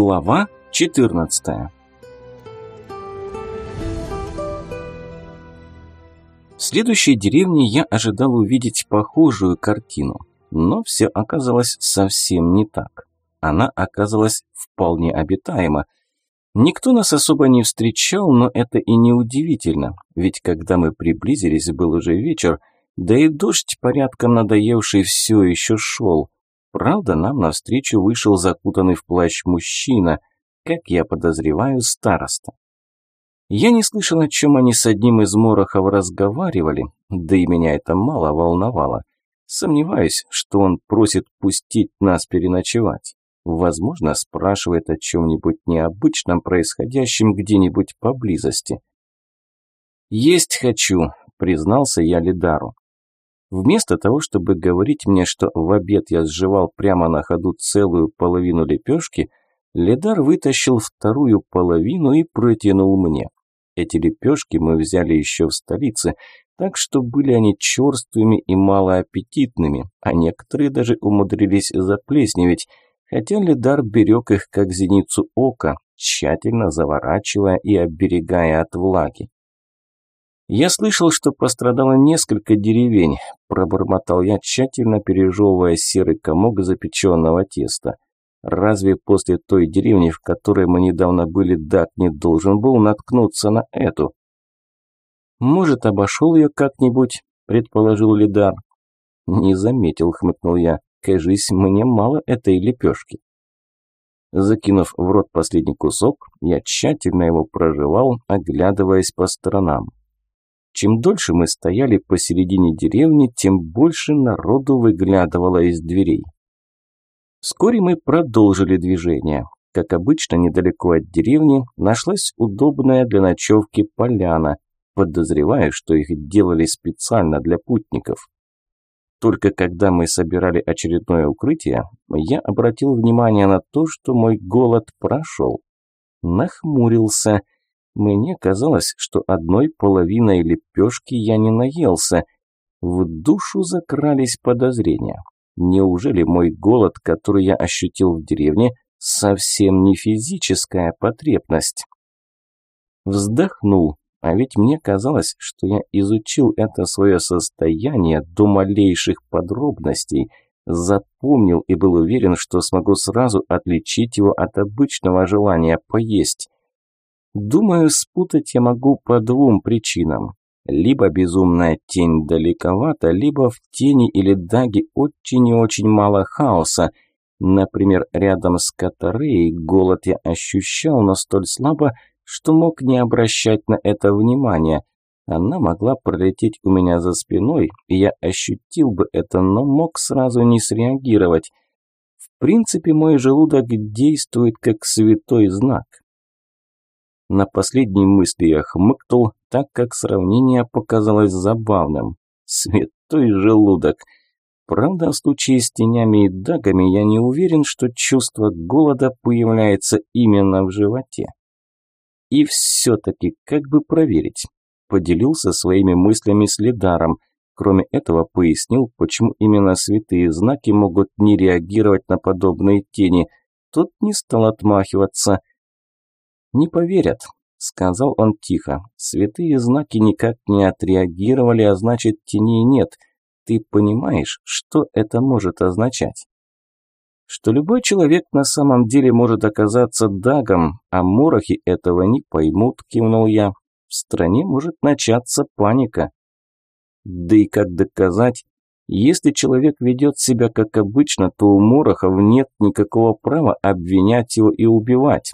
Глава 14 В следующей деревне я ожидал увидеть похожую картину, но все оказалось совсем не так. Она оказалась вполне обитаема. Никто нас особо не встречал, но это и не удивительно, ведь когда мы приблизились, был уже вечер, да и дождь, порядком надоевший, все еще шел. Правда, нам навстречу вышел закутанный в плащ мужчина, как я подозреваю, староста. Я не слышал, о чем они с одним из морохов разговаривали, да и меня это мало волновало. Сомневаюсь, что он просит пустить нас переночевать. Возможно, спрашивает о чем-нибудь необычном, происходящем где-нибудь поблизости. «Есть хочу», – признался я Лидару. Вместо того, чтобы говорить мне, что в обед я сживал прямо на ходу целую половину лепешки, Лидар вытащил вторую половину и протянул мне. Эти лепешки мы взяли еще в столице, так что были они черствыми и малоаппетитными, а некоторые даже умудрились заплесневеть, хотя Лидар берег их как зеницу ока, тщательно заворачивая и оберегая от влаги. «Я слышал, что пострадало несколько деревень», – пробормотал я, тщательно пережевывая серый комок запеченного теста. «Разве после той деревни, в которой мы недавно были, Дак не должен был наткнуться на эту?» «Может, обошел ее как-нибудь?» – предположил Лидар. «Не заметил», – хмыкнул я. «Кажись, мне мало этой лепешки». Закинув в рот последний кусок, я тщательно его прожевал, оглядываясь по сторонам. Чем дольше мы стояли посередине деревни, тем больше народу выглядывало из дверей. Вскоре мы продолжили движение. Как обычно, недалеко от деревни нашлась удобная для ночевки поляна, подозревая, что их делали специально для путников. Только когда мы собирали очередное укрытие, я обратил внимание на то, что мой голод прошел. Нахмурился – мне казалось, что одной половиной лепешки я не наелся. В душу закрались подозрения. Неужели мой голод, который я ощутил в деревне, совсем не физическая потребность? Вздохнул, а ведь мне казалось, что я изучил это свое состояние до малейших подробностей, запомнил и был уверен, что смогу сразу отличить его от обычного желания поесть. Думаю, спутать я могу по двум причинам. Либо безумная тень далековато, либо в тени или даге очень и очень мало хаоса. Например, рядом с Катареей голод я ощущал, но столь слабо, что мог не обращать на это внимания. Она могла пролететь у меня за спиной, и я ощутил бы это, но мог сразу не среагировать. В принципе, мой желудок действует как святой знак. На последней мысли я хмыкнул, так как сравнение показалось забавным. Святой желудок. Правда, в случае с тенями и дагами я не уверен, что чувство голода появляется именно в животе. И все-таки, как бы проверить? Поделился своими мыслями с Лидаром. Кроме этого, пояснил, почему именно святые знаки могут не реагировать на подобные тени. Тот не стал отмахиваться – «Не поверят», – сказал он тихо. «Святые знаки никак не отреагировали, а значит, теней нет. Ты понимаешь, что это может означать?» Что любой человек на самом деле может оказаться дагом, а морохи этого не поймут, кивнул я. В стране может начаться паника. Да и как доказать? Если человек ведет себя как обычно, то у морохов нет никакого права обвинять его и убивать.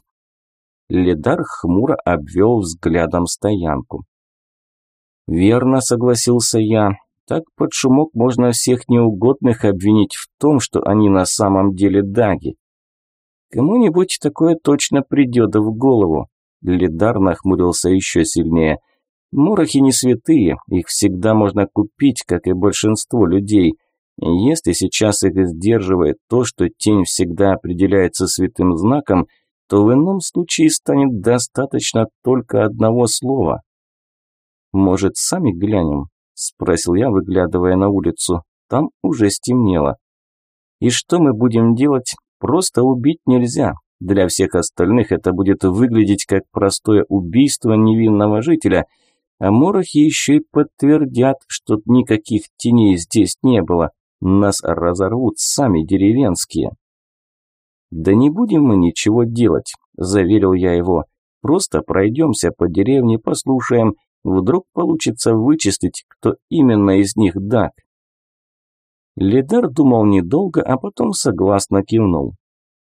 Ледар хмуро обвел взглядом стоянку. «Верно», – согласился я. «Так под шумок можно всех неугодных обвинить в том, что они на самом деле даги». «Кому-нибудь такое точно придет в голову». Ледар нахмурился еще сильнее. «Морохи не святые, их всегда можно купить, как и большинство людей». Если сейчас их сдерживает то, что тень всегда определяется святым знаком – то в ином случае станет достаточно только одного слова. «Может, сами глянем?» – спросил я, выглядывая на улицу. Там уже стемнело. «И что мы будем делать? Просто убить нельзя. Для всех остальных это будет выглядеть как простое убийство невинного жителя, а морохи еще и подтвердят, что никаких теней здесь не было. Нас разорвут сами деревенские. «Да не будем мы ничего делать», – заверил я его. «Просто пройдемся по деревне, послушаем. Вдруг получится вычислить, кто именно из них Дак». Лидар думал недолго, а потом согласно кивнул.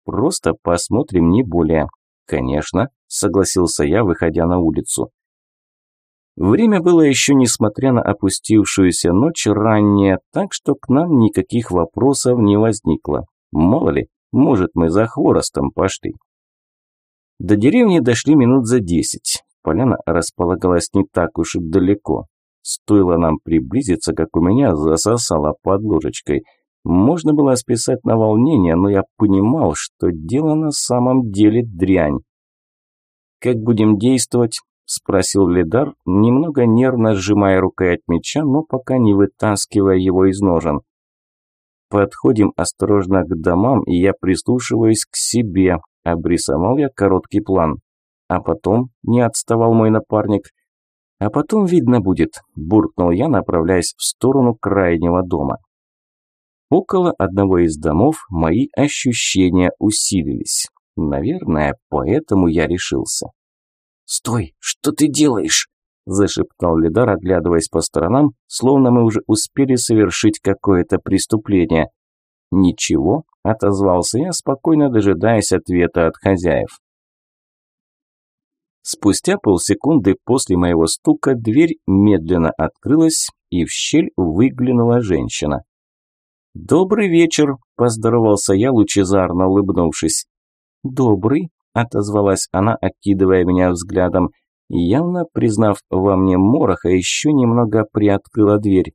«Просто посмотрим, не более». «Конечно», – согласился я, выходя на улицу. Время было еще, несмотря на опустившуюся ночь, раннее, так что к нам никаких вопросов не возникло. Мало ли, может, мы за хворостом пошли. До деревни дошли минут за десять. Поляна располагалась не так уж и далеко. Стоило нам приблизиться, как у меня засосало под ложечкой. Можно было списать на волнение, но я понимал, что дело на самом деле дрянь. «Как будем действовать?» – спросил Лидар, немного нервно сжимая рукой от меча, но пока не вытаскивая его из ножен. Подходим осторожно к домам, и я прислушиваюсь к себе. Обрисовал я короткий план. А потом не отставал мой напарник. А потом видно будет, буркнул я, направляясь в сторону крайнего дома. Около одного из домов мои ощущения усилились. Наверное, поэтому я решился. «Стой! Что ты делаешь?» – зашептал Лидар, оглядываясь по сторонам, словно мы уже успели совершить какое-то преступление. «Ничего», – отозвался я, спокойно дожидаясь ответа от хозяев. Спустя полсекунды после моего стука дверь медленно открылась, и в щель выглянула женщина. «Добрый вечер», – поздоровался я, лучезарно улыбнувшись. «Добрый», – отозвалась она, окидывая меня взглядом явно признав во мне мороха, еще немного приоткрыла дверь.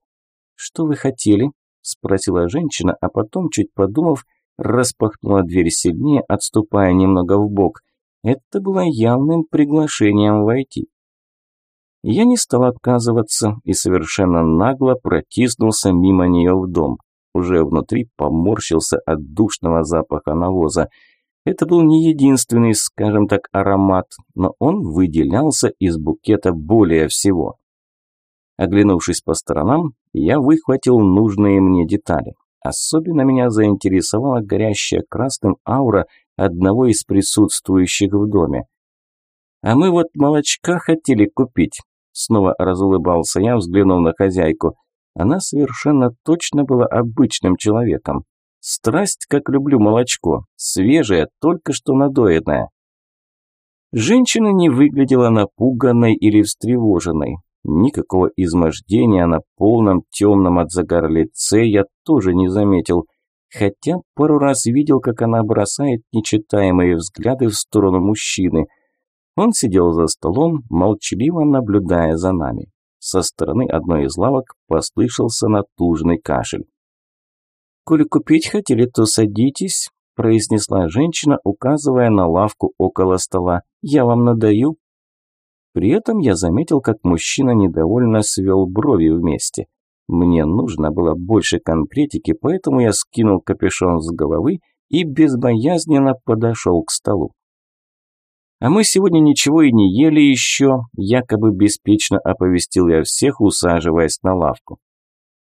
«Что вы хотели?» – спросила женщина, а потом, чуть подумав, распахнула дверь сильнее, отступая немного в бок. Это было явным приглашением войти. Я не стал отказываться и совершенно нагло протиснулся мимо нее в дом. Уже внутри поморщился от душного запаха навоза – это был не единственный, скажем так, аромат, но он выделялся из букета более всего. Оглянувшись по сторонам, я выхватил нужные мне детали. Особенно меня заинтересовала горящая красным аура одного из присутствующих в доме. «А мы вот молочка хотели купить», – снова разулыбался я, взглянув на хозяйку. Она совершенно точно была обычным человеком. Страсть, как люблю молочко, свежее, только что надоенное. Женщина не выглядела напуганной или встревоженной. Никакого измождения на полном темном от загара лице я тоже не заметил, хотя пару раз видел, как она бросает нечитаемые взгляды в сторону мужчины. Он сидел за столом, молчаливо наблюдая за нами. Со стороны одной из лавок послышался натужный кашель. «Коли купить хотели, то садитесь», – произнесла женщина, указывая на лавку около стола. «Я вам надаю». При этом я заметил, как мужчина недовольно свел брови вместе. Мне нужно было больше конкретики, поэтому я скинул капюшон с головы и безбоязненно подошел к столу. «А мы сегодня ничего и не ели еще», – якобы беспечно оповестил я всех, усаживаясь на лавку.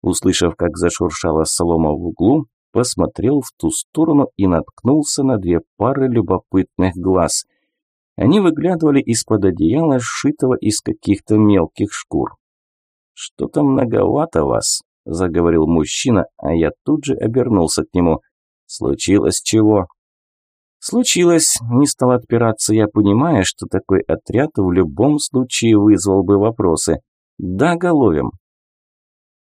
Услышав, как зашуршала солома в углу, посмотрел в ту сторону и наткнулся на две пары любопытных глаз. Они выглядывали из-под одеяла, сшитого из каких-то мелких шкур. «Что-то многовато вас», – заговорил мужчина, а я тут же обернулся к нему. «Случилось чего?» «Случилось», – не стал отпираться я, понимая, что такой отряд в любом случае вызвал бы вопросы. «Да, головим».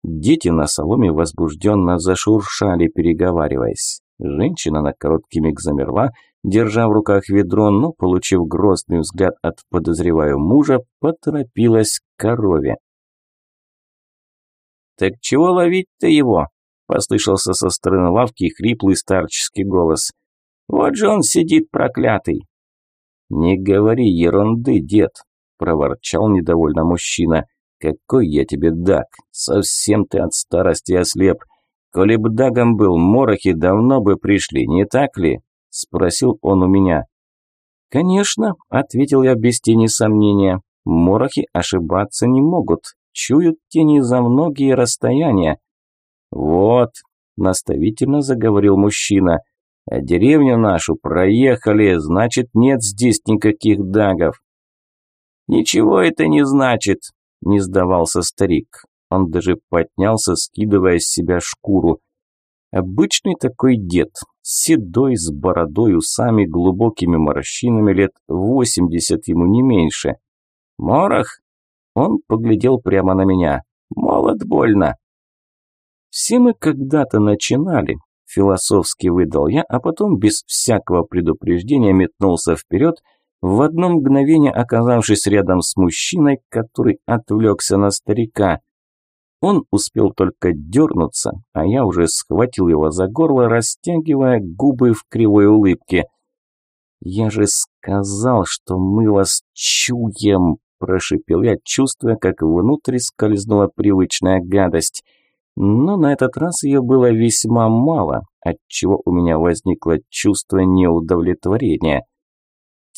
Дети на соломе возбужденно зашуршали, переговариваясь. Женщина на короткий миг замерла, держа в руках ведро, но, получив грозный взгляд от, подозреваю, мужа, поторопилась к корове. «Так чего ловить-то его?» – послышался со стороны лавки хриплый старческий голос. «Вот же он сидит, проклятый!» «Не говори ерунды, дед!» – проворчал недовольно мужчина – какой я тебе даг? Совсем ты от старости ослеп. Коли б дагом был, морохи давно бы пришли, не так ли? Спросил он у меня. «Конечно», – ответил я без тени сомнения. «Морохи ошибаться не могут. Чуют тени за многие расстояния». «Вот», – наставительно заговорил мужчина, – «а деревню нашу проехали, значит, нет здесь никаких дагов». «Ничего это не значит», – не сдавался старик. Он даже поднялся, скидывая с себя шкуру. Обычный такой дед, седой, с бородой, усами, глубокими морщинами, лет восемьдесят ему не меньше. «Морох?» Он поглядел прямо на меня. «Молод больно». «Все мы когда-то начинали», – философски выдал я, а потом без всякого предупреждения метнулся вперед, в одно мгновение оказавшись рядом с мужчиной, который отвлекся на старика. Он успел только дернуться, а я уже схватил его за горло, растягивая губы в кривой улыбке. «Я же сказал, что мы вас чуем!» – прошипел я, чувствуя, как внутрь скользнула привычная гадость. Но на этот раз ее было весьма мало, отчего у меня возникло чувство неудовлетворения.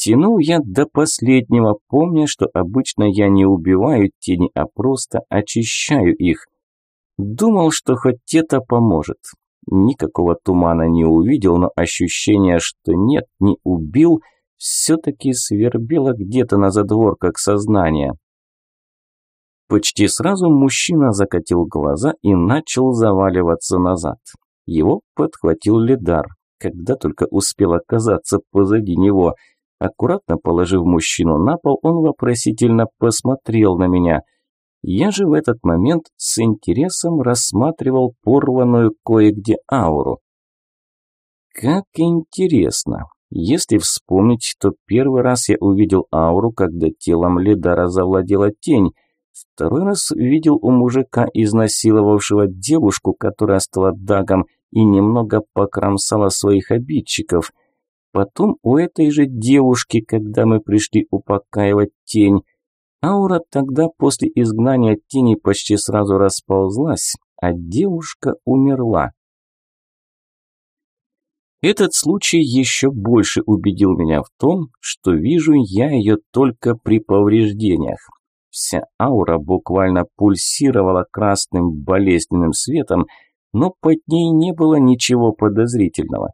Тянул я до последнего, помня, что обычно я не убиваю тени, а просто очищаю их. Думал, что хоть это поможет. Никакого тумана не увидел, но ощущение, что нет, не убил, все-таки свербело где-то на задворках сознания. Почти сразу мужчина закатил глаза и начал заваливаться назад. Его подхватил Лидар, когда только успел оказаться позади него – Аккуратно положив мужчину на пол, он вопросительно посмотрел на меня. Я же в этот момент с интересом рассматривал порванную кое-где ауру. Как интересно. Если вспомнить, то первый раз я увидел ауру, когда телом Ледара завладела тень. Второй раз видел у мужика, изнасиловавшего девушку, которая стала дагом и немного покромсала своих обидчиков. Потом у этой же девушки, когда мы пришли упокаивать тень. Аура тогда после изгнания тени почти сразу расползлась, а девушка умерла. Этот случай еще больше убедил меня в том, что вижу я ее только при повреждениях. Вся аура буквально пульсировала красным болезненным светом, но под ней не было ничего подозрительного.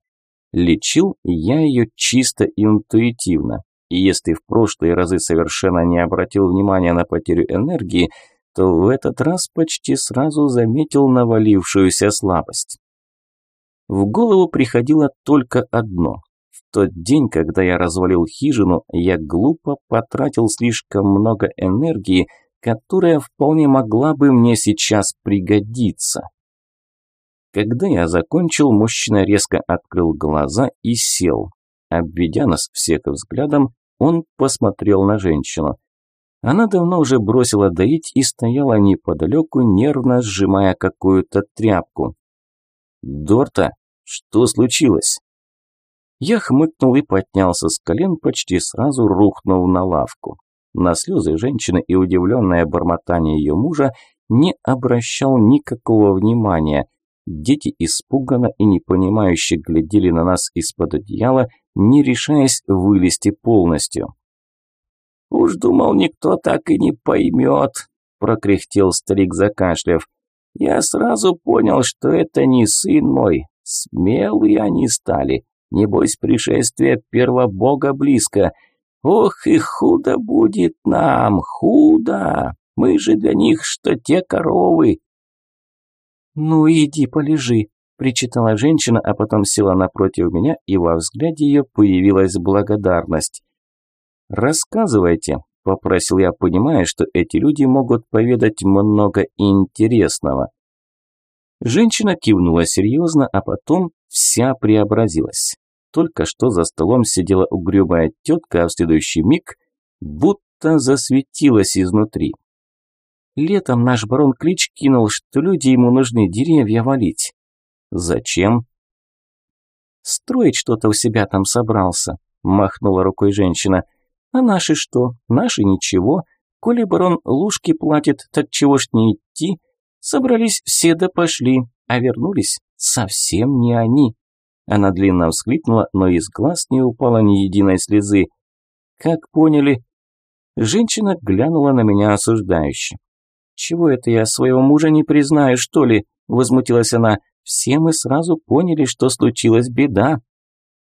Лечил я ее чисто интуитивно. И если в прошлые разы совершенно не обратил внимания на потерю энергии, то в этот раз почти сразу заметил навалившуюся слабость. В голову приходило только одно. В тот день, когда я развалил хижину, я глупо потратил слишком много энергии, которая вполне могла бы мне сейчас пригодиться. Когда я закончил, мужчина резко открыл глаза и сел. Обведя нас всех взглядом, он посмотрел на женщину. Она давно уже бросила доить и стояла неподалеку, нервно сжимая какую-то тряпку. «Дорта, что случилось?» Я хмыкнул и поднялся с колен, почти сразу рухнув на лавку. На слезы женщины и удивленное бормотание ее мужа не обращал никакого внимания – Дети испуганно и непонимающе глядели на нас из-под одеяла, не решаясь вылезти полностью. «Уж думал, никто так и не поймет», – прокряхтел старик, закашляв. «Я сразу понял, что это не сын мой. Смелые они стали. Небось, пришествие первого бога близко. Ох и худо будет нам, худо! Мы же для них, что те коровы, «Ну иди полежи», – причитала женщина, а потом села напротив меня, и во взгляде ее появилась благодарность. «Рассказывайте», – попросил я, понимая, что эти люди могут поведать много интересного. Женщина кивнула серьезно, а потом вся преобразилась. Только что за столом сидела угрюмая тетка, а в следующий миг будто засветилась изнутри. Летом наш барон клич кинул, что люди ему нужны деревья валить. Зачем? Строить что-то у себя там собрался, махнула рукой женщина. А наши что? Наши ничего. Коли барон лужки платит, так чего ж не идти? Собрались все да пошли, а вернулись совсем не они. Она длинно всхлипнула, но из глаз не упала ни единой слезы. Как поняли? Женщина глянула на меня осуждающе. «Чего это я своего мужа не признаю, что ли?» – возмутилась она. «Все мы сразу поняли, что случилась беда».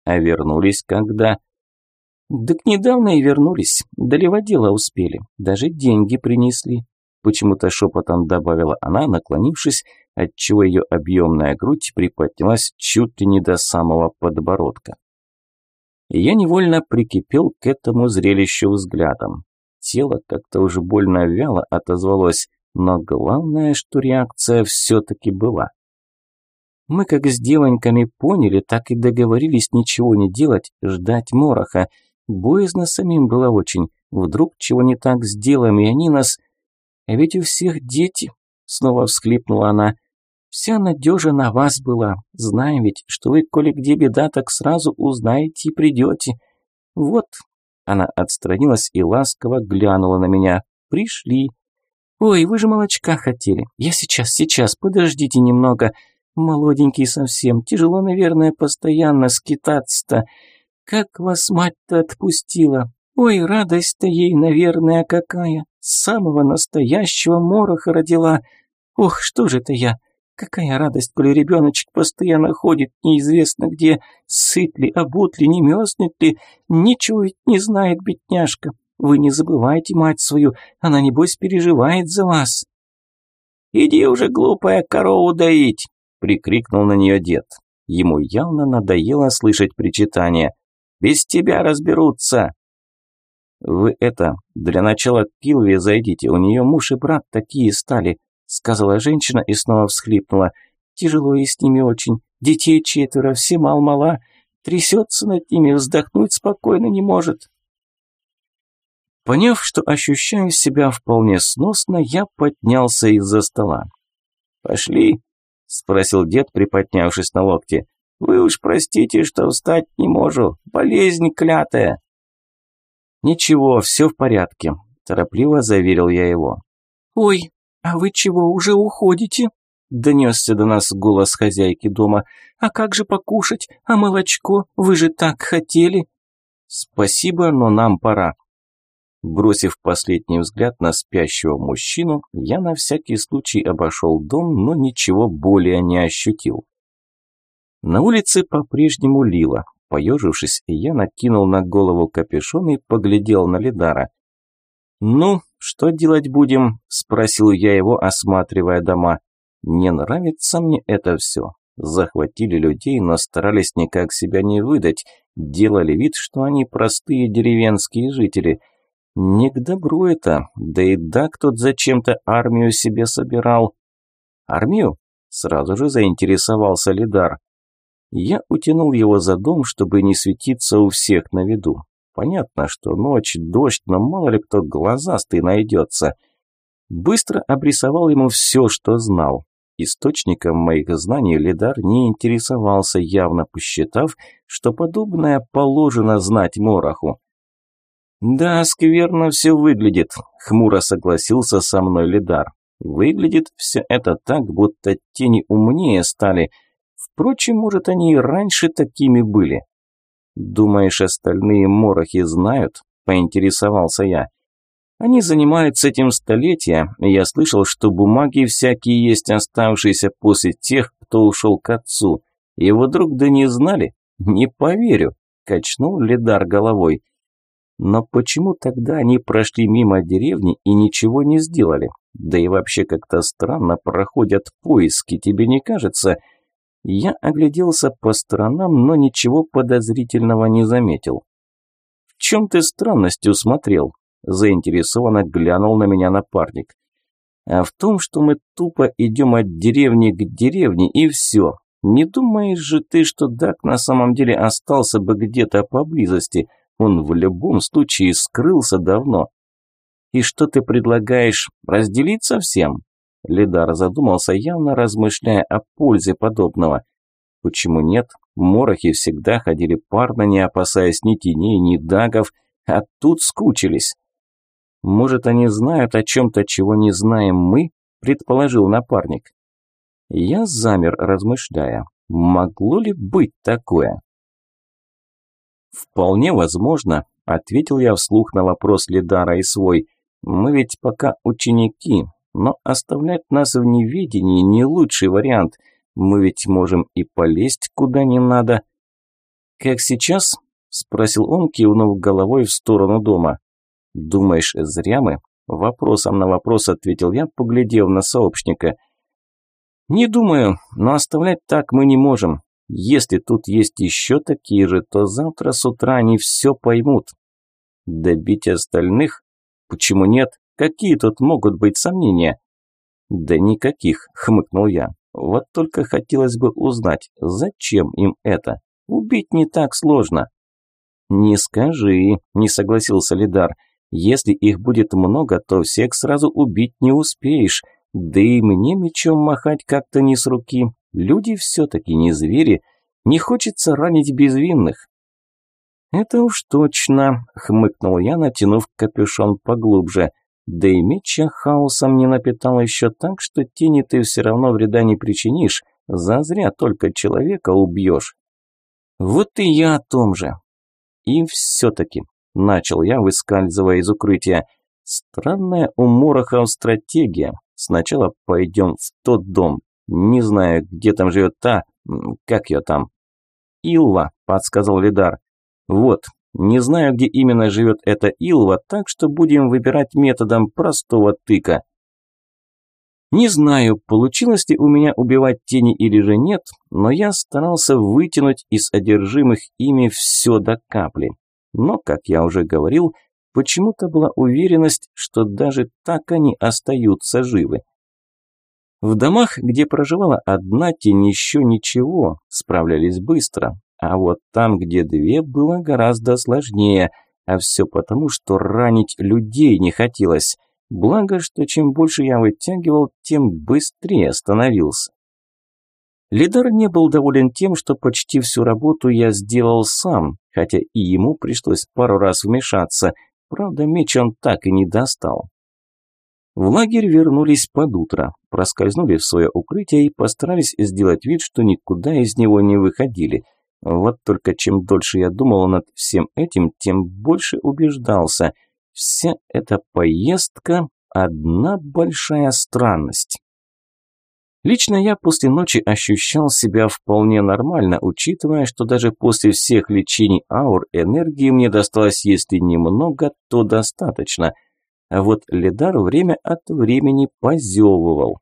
«А вернулись когда?» «Так недавно и вернулись. Доливать дело успели. Даже деньги принесли». Почему-то шепотом добавила она, наклонившись, отчего ее объемная грудь приподнялась чуть ли не до самого подбородка. Я невольно прикипел к этому зрелищу взглядом. Тело как-то уже больно вяло отозвалось, но главное, что реакция все-таки была. Мы как с девоньками поняли, так и договорились ничего не делать, ждать мороха. Боязно самим было очень. Вдруг чего не так сделаем, и они нас... А ведь у всех дети, снова всхлипнула она. Вся надежа на вас была. Знаем ведь, что вы, коли где беда, так сразу узнаете и придете. Вот, она отстранилась и ласково глянула на меня. «Пришли. Ой, вы же молочка хотели. Я сейчас, сейчас, подождите немного. Молоденький совсем. Тяжело, наверное, постоянно скитаться-то. Как вас мать-то отпустила? Ой, радость-то ей, наверное, какая. Самого настоящего мороха родила. Ох, что же это я? Какая радость, коли ребеночек постоянно ходит, неизвестно где, сыт ли, обут ли, не мерзнет ли, ничего ведь не знает бедняжка. Вы не забывайте мать свою, она небось переживает за вас. «Иди уже, глупая, корову доить!» – прикрикнул на нее дед. Ему явно надоело слышать причитания. «Без тебя разберутся!» «Вы это, для начала к Пилве зайдите, у нее муж и брат такие стали, сказала женщина и снова всхлипнула. Тяжело и с ними очень. Детей четверо, все мал-мала. Трясется над ними, вздохнуть спокойно не может. Поняв, что ощущаю себя вполне сносно, я поднялся из-за стола. «Пошли?» – спросил дед, приподнявшись на локте. «Вы уж простите, что встать не могу. Болезнь клятая». «Ничего, все в порядке», – торопливо заверил я его. «Ой, «А вы чего, уже уходите?» Донесся до нас голос хозяйки дома. «А как же покушать? А молочко? Вы же так хотели!» «Спасибо, но нам пора». Бросив последний взгляд на спящего мужчину, я на всякий случай обошел дом, но ничего более не ощутил. На улице по-прежнему лило. Поежившись, я накинул на голову капюшон и поглядел на Лидара. «Ну, что делать будем?» – спросил я его, осматривая дома. «Не нравится мне это все. Захватили людей, но старались никак себя не выдать. Делали вид, что они простые деревенские жители. Не к добру это. Да и да, кто-то зачем-то армию себе собирал». «Армию?» – сразу же заинтересовался Лидар. Я утянул его за дом, чтобы не светиться у всех на виду. Понятно, что ночь, дождь, но мало ли кто глазастый найдется. Быстро обрисовал ему все, что знал. Источником моих знаний Лидар не интересовался, явно посчитав, что подобное положено знать Мороху. «Да, скверно все выглядит», – хмуро согласился со мной Лидар. «Выглядит все это так, будто тени умнее стали. Впрочем, может, они и раньше такими были». «Думаешь, остальные морохи знают?» – поинтересовался я. «Они занимаются этим столетия, я слышал, что бумаги всякие есть оставшиеся после тех, кто ушел к отцу. Его друг да не знали? Не поверю», – качнул Лидар головой. «Но почему тогда они прошли мимо деревни и ничего не сделали? Да и вообще как-то странно проходят поиски, тебе не кажется?» Я огляделся по сторонам, но ничего подозрительного не заметил. «В чем ты странность усмотрел?» – заинтересованно глянул на меня напарник. «А в том, что мы тупо идем от деревни к деревне, и все. Не думаешь же ты, что Дак на самом деле остался бы где-то поблизости? Он в любом случае скрылся давно. И что ты предлагаешь, разделиться всем?» Лидар задумался, явно размышляя о пользе подобного. Почему нет? Морохи всегда ходили парно, не опасаясь ни теней, ни дагов, а тут скучились. Может, они знают о чем-то, чего не знаем мы, предположил напарник. Я замер, размышляя, могло ли быть такое? Вполне возможно, – ответил я вслух на вопрос Лидара и свой. «Мы ведь пока ученики, но оставлять нас в неведении не лучший вариант. Мы ведь можем и полезть куда не надо». «Как сейчас?» – спросил он, кивнув головой в сторону дома. «Думаешь, зря мы?» – вопросом на вопрос ответил я, поглядев на сообщника. «Не думаю, но оставлять так мы не можем. Если тут есть еще такие же, то завтра с утра они все поймут. Добить остальных? Почему нет? Какие тут могут быть сомнения? Да никаких, хмыкнул я. Вот только хотелось бы узнать, зачем им это? Убить не так сложно. Не скажи, не согласился Лидар. Если их будет много, то всех сразу убить не успеешь. Да и мне мечом махать как-то не с руки. Люди все-таки не звери. Не хочется ранить безвинных. «Это уж точно», – хмыкнул я, натянув капюшон поглубже. «Да и меча хаосом не напитал еще так, что тени ты все равно вреда не причинишь, зазря только человека убьешь». «Вот и я о том же». «И все-таки», – начал я, выскальзывая из укрытия, – «странная у Морохов стратегия. Сначала пойдем в тот дом. Не знаю, где там живет та, как ее там?» «Илва», – подсказал Лидар. Вот, не знаю, где именно живет эта Илва, так что будем выбирать методом простого тыка. Не знаю, получилось ли у меня убивать тени или же нет, но я старался вытянуть из одержимых ими все до капли. Но, как я уже говорил, почему-то была уверенность, что даже так они остаются живы. В домах, где проживала одна тень, еще ничего, справлялись быстро, а вот там, где две, было гораздо сложнее. А все потому, что ранить людей не хотелось. Благо, что чем больше я вытягивал, тем быстрее становился. Лидар не был доволен тем, что почти всю работу я сделал сам, хотя и ему пришлось пару раз вмешаться. Правда, меч он так и не достал. В лагерь вернулись под утро, проскользнули в свое укрытие и постарались сделать вид, что никуда из него не выходили – вот только чем дольше я думал над всем этим, тем больше убеждался. Вся эта поездка – одна большая странность. Лично я после ночи ощущал себя вполне нормально, учитывая, что даже после всех лечений аур энергии мне досталось, если немного, то достаточно. А вот Лидар время от времени позевывал.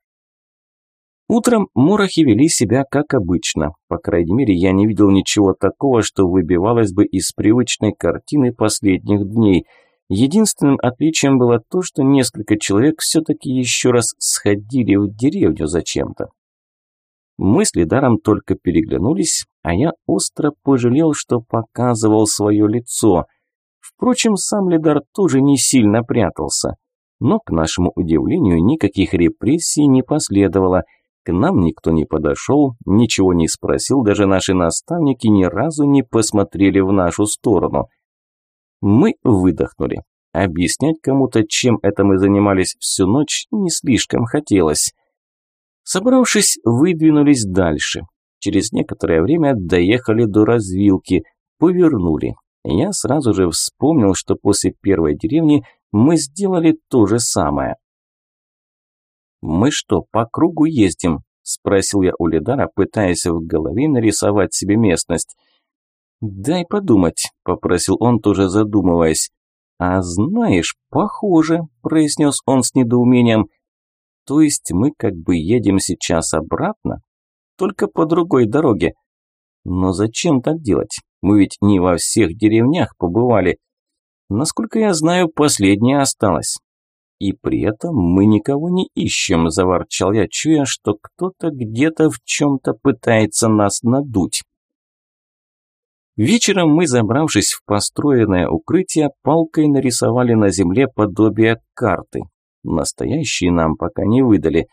Утром морохи вели себя как обычно. По крайней мере, я не видел ничего такого, что выбивалось бы из привычной картины последних дней. Единственным отличием было то, что несколько человек все-таки еще раз сходили в деревню зачем-то. Мы с Лидаром только переглянулись, а я остро пожалел, что показывал свое лицо. Впрочем, сам Лидар тоже не сильно прятался. Но, к нашему удивлению, никаких репрессий не последовало – к нам никто не подошел, ничего не спросил, даже наши наставники ни разу не посмотрели в нашу сторону. Мы выдохнули. Объяснять кому-то, чем это мы занимались всю ночь, не слишком хотелось. Собравшись, выдвинулись дальше. Через некоторое время доехали до развилки, повернули. Я сразу же вспомнил, что после первой деревни мы сделали то же самое. «Мы что, по кругу ездим?» – спросил я у Лидара, пытаясь в голове нарисовать себе местность. «Дай подумать», – попросил он, тоже задумываясь. «А знаешь, похоже», – произнес он с недоумением. «То есть мы как бы едем сейчас обратно? Только по другой дороге. Но зачем так делать? Мы ведь не во всех деревнях побывали. Насколько я знаю, последняя осталась. И при этом мы никого не ищем, заворчал я, чуя, что кто-то где-то в чем-то пытается нас надуть. Вечером мы, забравшись в построенное укрытие, палкой нарисовали на земле подобие карты. Настоящие нам пока не выдали.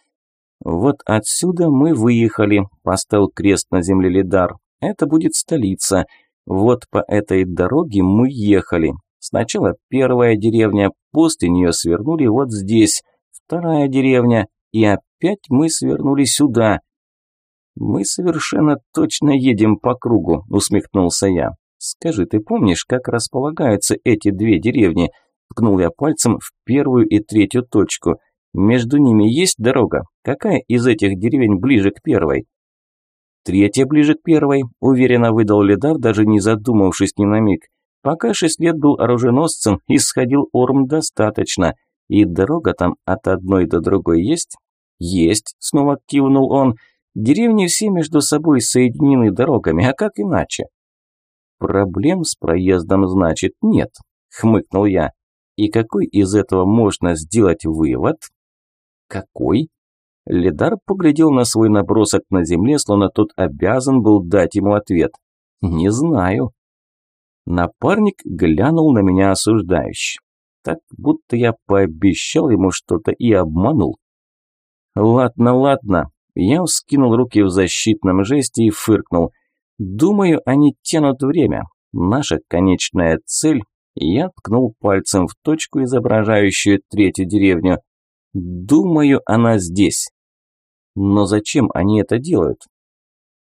Вот отсюда мы выехали, поставил крест на земле Лидар. Это будет столица. Вот по этой дороге мы ехали. Сначала первая деревня, после нее свернули вот здесь, вторая деревня, и опять мы свернули сюда. «Мы совершенно точно едем по кругу», – усмехнулся я. Скажи, ты помнишь, как располагаются эти две деревни? Ткнул я пальцем в первую и третью точку. Между ними есть дорога. Какая из этих деревень ближе к первой? Третья ближе к первой, уверенно выдал Лидар, даже не задумавшись ни на миг. Пока шесть лет был оруженосцем, исходил Орм достаточно. И дорога там от одной до другой есть? Есть, снова кивнул он. Деревни все между собой соединены дорогами, а как иначе? Проблем с проездом, значит, нет, хмыкнул я. И какой из этого можно сделать вывод? Какой? Лидар поглядел на свой набросок на земле, словно тот обязан был дать ему ответ. «Не знаю». Напарник глянул на меня осуждающе. Так будто я пообещал ему что-то и обманул. «Ладно, ладно». Я вскинул руки в защитном жесте и фыркнул. «Думаю, они тянут время. Наша конечная цель...» Я ткнул пальцем в точку, изображающую третью деревню. «Думаю, она здесь». Но зачем они это делают?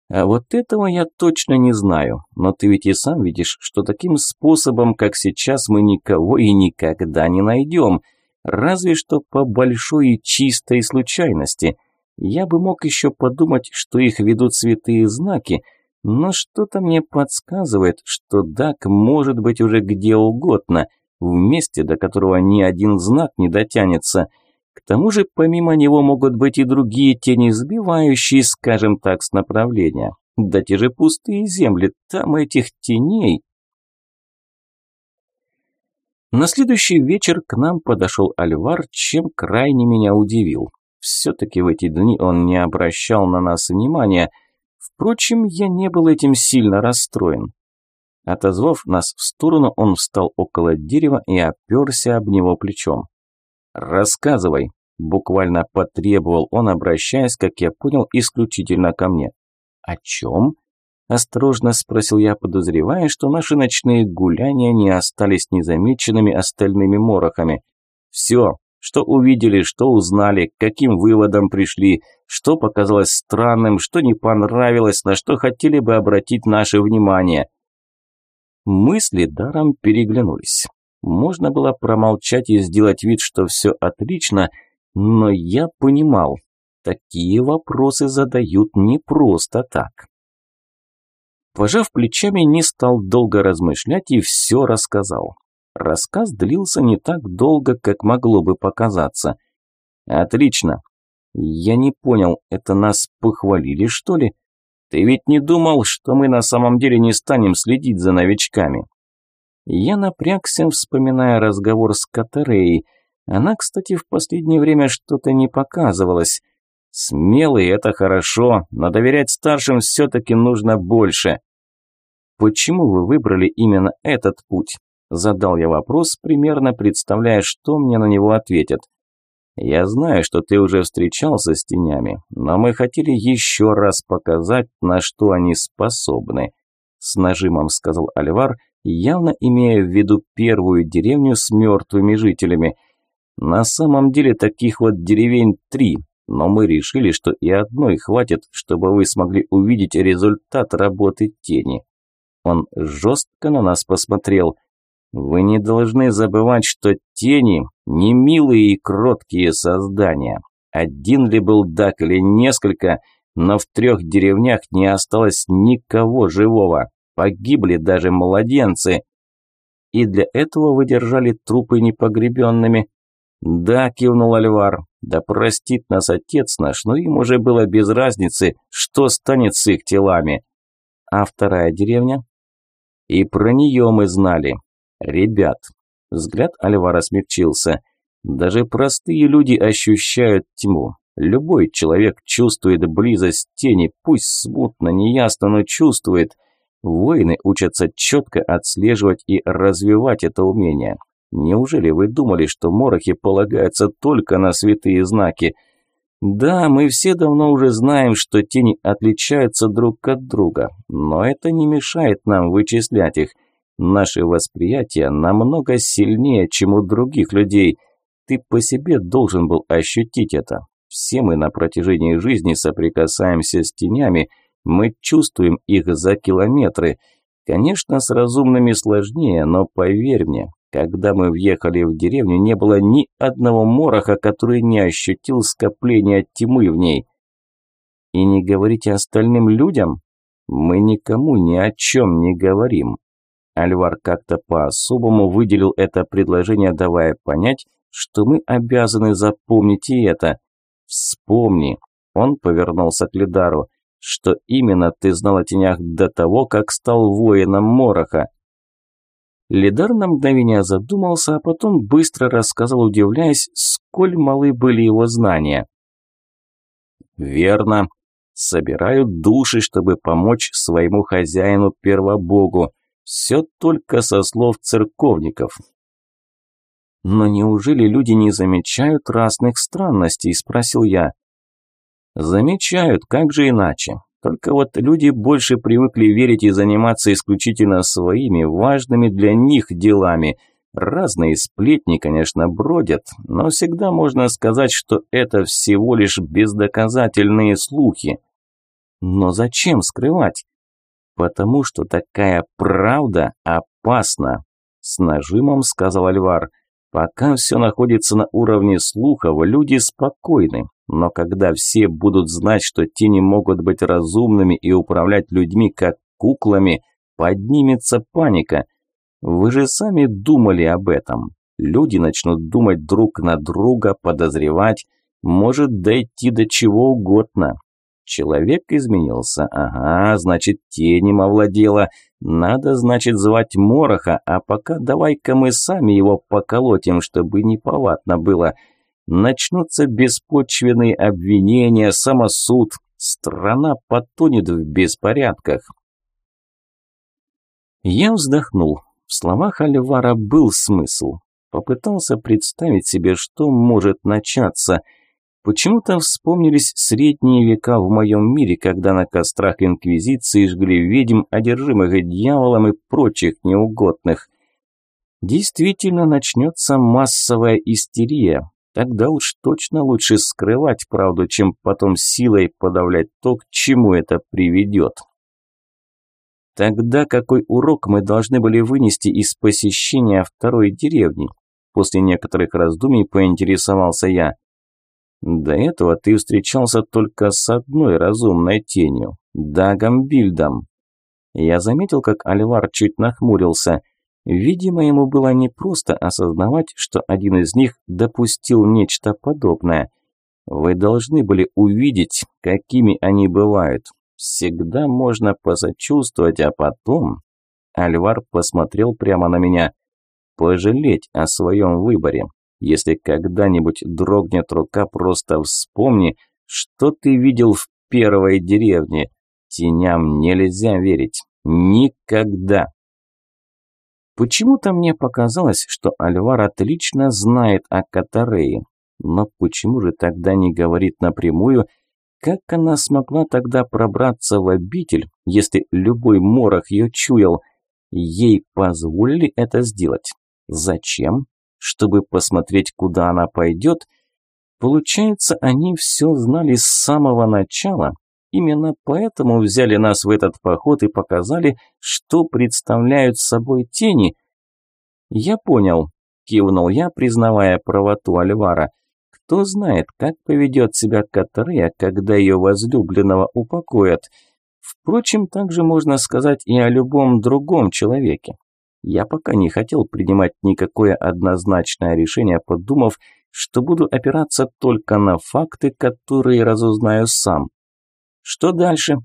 А вот этого я точно не знаю, но ты ведь и сам видишь, что таким способом, как сейчас, мы никого и никогда не найдем, разве что по большой и чистой случайности. Я бы мог еще подумать, что их ведут святые знаки, но что-то мне подсказывает, что Дак может быть уже где угодно, в месте, до которого ни один знак не дотянется – к тому же, помимо него могут быть и другие тени, сбивающие, скажем так, с направления. Да те же пустые земли, там этих теней. На следующий вечер к нам подошел Альвар, чем крайне меня удивил. Все-таки в эти дни он не обращал на нас внимания. Впрочем, я не был этим сильно расстроен. Отозвав нас в сторону, он встал около дерева и оперся об него плечом. «Рассказывай», – буквально потребовал он, обращаясь, как я понял, исключительно ко мне. «О чем?» – осторожно спросил я, подозревая, что наши ночные гуляния не остались незамеченными остальными морохами. «Все, что увидели, что узнали, к каким выводам пришли, что показалось странным, что не понравилось, на что хотели бы обратить наше внимание». Мысли даром переглянулись. Можно было промолчать и сделать вид, что все отлично, но я понимал, такие вопросы задают не просто так. Пожав плечами, не стал долго размышлять и все рассказал. Рассказ длился не так долго, как могло бы показаться. Отлично. Я не понял, это нас похвалили, что ли? Ты ведь не думал, что мы на самом деле не станем следить за новичками? Я напрягся, вспоминая разговор с Катареей. Она, кстати, в последнее время что-то не показывалась. Смелый – это хорошо, но доверять старшим все-таки нужно больше. «Почему вы выбрали именно этот путь?» Задал я вопрос, примерно представляя, что мне на него ответят. «Я знаю, что ты уже встречался с тенями, но мы хотели еще раз показать, на что они способны», с нажимом сказал Альвар – явно имея в виду первую деревню с мертвыми жителями. На самом деле таких вот деревень три, но мы решили, что и одной хватит, чтобы вы смогли увидеть результат работы тени. Он жестко на нас посмотрел. Вы не должны забывать, что тени не милые и кроткие создания. Один ли был дак или несколько, но в трех деревнях не осталось никого живого. Погибли даже младенцы. И для этого вы держали трупы непогребенными. Да, кивнул Альвар. Да простит нас отец наш, но им уже было без разницы, что станет с их телами. А вторая деревня? И про нее мы знали. Ребят. Взгляд Альвара смягчился. Даже простые люди ощущают тьму. Любой человек чувствует близость тени, пусть смутно, неясно, но чувствует – Воины учатся четко отслеживать и развивать это умение. Неужели вы думали, что морохи полагаются только на святые знаки? Да, мы все давно уже знаем, что тени отличаются друг от друга, но это не мешает нам вычислять их. Наше восприятие намного сильнее, чем у других людей. Ты по себе должен был ощутить это. Все мы на протяжении жизни соприкасаемся с тенями – мы чувствуем их за километры. Конечно, с разумными сложнее, но поверь мне, когда мы въехали в деревню, не было ни одного мороха, который не ощутил скопления тьмы в ней. И не говорите остальным людям? Мы никому ни о чем не говорим. Альвар как-то по-особому выделил это предложение, давая понять, что мы обязаны запомнить и это. Вспомни, он повернулся к Лидару, что именно ты знал о тенях до того, как стал воином Мороха. Лидар на мгновение задумался, а потом быстро рассказал, удивляясь, сколь малы были его знания. «Верно. Собирают души, чтобы помочь своему хозяину Первобогу. Все только со слов церковников. «Но неужели люди не замечают разных странностей?» – спросил я. «Замечают, как же иначе? Только вот люди больше привыкли верить и заниматься исключительно своими важными для них делами. Разные сплетни, конечно, бродят, но всегда можно сказать, что это всего лишь бездоказательные слухи. Но зачем скрывать? Потому что такая правда опасна, с нажимом сказал Альвар. Пока все находится на уровне слухов, люди спокойны. Но когда все будут знать, что тени могут быть разумными и управлять людьми как куклами, поднимется паника. Вы же сами думали об этом. Люди начнут думать друг на друга, подозревать, может дойти до чего угодно. Человек изменился. Ага, значит, тенем овладела. Надо, значит, звать Мороха, а пока давай-ка мы сами его поколотим, чтобы неповадно было. Начнутся беспочвенные обвинения, самосуд. Страна потонет в беспорядках. Я вздохнул. В словах Альвара был смысл. Попытался представить себе, что может начаться – Почему-то вспомнились средние века в моем мире, когда на кострах Инквизиции жгли ведьм, одержимых дьяволом и прочих неугодных. Действительно начнется массовая истерия. Тогда уж точно лучше скрывать правду, чем потом силой подавлять то, к чему это приведет. Тогда какой урок мы должны были вынести из посещения второй деревни? После некоторых раздумий поинтересовался я. До этого ты встречался только с одной разумной тенью – Дагом Бильдом. Я заметил, как Альвар чуть нахмурился. Видимо, ему было непросто осознавать, что один из них допустил нечто подобное. Вы должны были увидеть, какими они бывают. Всегда можно посочувствовать, а потом... Альвар посмотрел прямо на меня. Пожалеть о своем выборе. Если когда-нибудь дрогнет рука, просто вспомни, что ты видел в первой деревне. Теням нельзя верить. Никогда. Почему-то мне показалось, что Альвар отлично знает о Катарее. Но почему же тогда не говорит напрямую, как она смогла тогда пробраться в обитель, если любой морох ее чуял? Ей позволили это сделать. Зачем? Чтобы посмотреть, куда она пойдет. Получается, они все знали с самого начала. Именно поэтому взяли нас в этот поход и показали, что представляют собой тени. Я понял, кивнул я, признавая правоту Альвара. Кто знает, как поведет себя Катарея, когда ее возлюбленного упокоят. Впрочем, также можно сказать и о любом другом человеке. Я пока не хотел принимать никакое однозначное решение, подумав, что буду опираться только на факты, которые разузнаю сам. Что дальше?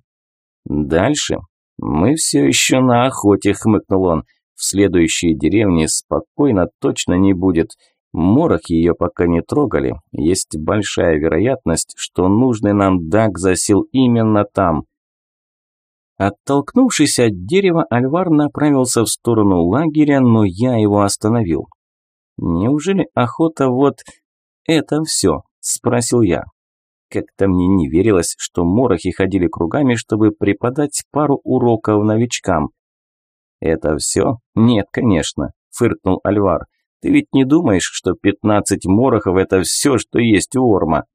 Дальше? Мы все еще на охоте, хмыкнул он. В следующей деревне спокойно точно не будет. Морох ее пока не трогали. Есть большая вероятность, что нужный нам даг засел именно там. Оттолкнувшись от дерева, Альвар направился в сторону лагеря, но я его остановил. «Неужели охота вот это все?» – спросил я. Как-то мне не верилось, что морохи ходили кругами, чтобы преподать пару уроков новичкам. «Это все? Нет, конечно», – фыркнул Альвар. «Ты ведь не думаешь, что пятнадцать морохов – это все, что есть у Орма?»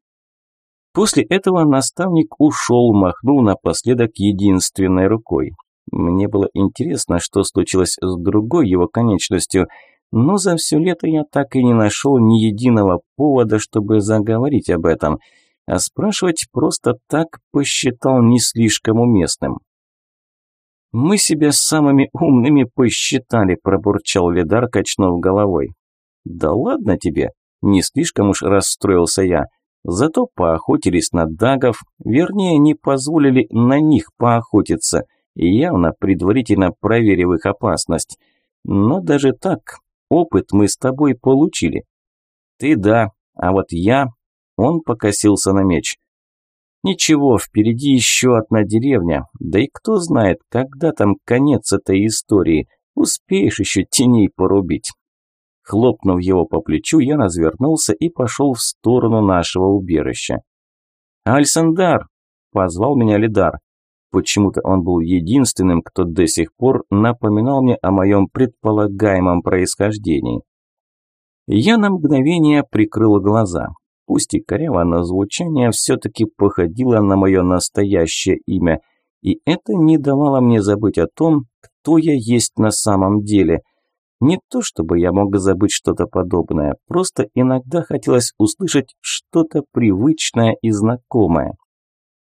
После этого наставник ушел, махнул напоследок единственной рукой. Мне было интересно, что случилось с другой его конечностью, но за все лето я так и не нашел ни единого повода, чтобы заговорить об этом, а спрашивать просто так посчитал не слишком уместным. «Мы себя самыми умными посчитали», – пробурчал Лидар, качнув головой. «Да ладно тебе», – не слишком уж расстроился я. Зато поохотились на дагов, вернее, не позволили на них поохотиться, явно предварительно проверив их опасность. Но даже так, опыт мы с тобой получили. Ты да, а вот я... Он покосился на меч. Ничего, впереди еще одна деревня, да и кто знает, когда там конец этой истории. Успеешь еще теней порубить. Хлопнув его по плечу, я развернулся и пошел в сторону нашего убежища. «Альсандар!» – позвал меня Лидар. Почему-то он был единственным, кто до сих пор напоминал мне о моем предполагаемом происхождении. Я на мгновение прикрыл глаза. Пусть и коряво, но звучание все-таки походило на мое настоящее имя, и это не давало мне забыть о том, кто я есть на самом деле. Не то чтобы я мог забыть что-то подобное, просто иногда хотелось услышать что-то привычное и знакомое.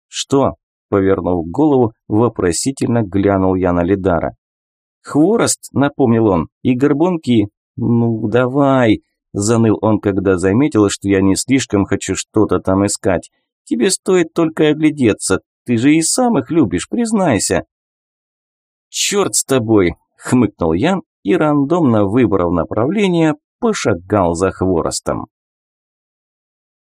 «Что?» – повернув голову, вопросительно глянул я на Лидара. «Хворост», – напомнил он, – «и горбунки». «Ну, давай», Заныл он, когда заметил, что я не слишком хочу что-то там искать. Тебе стоит только оглядеться. Ты же и сам их любишь, признайся. Черт с тобой, хмыкнул я и, рандомно выбрав направление, пошагал за хворостом.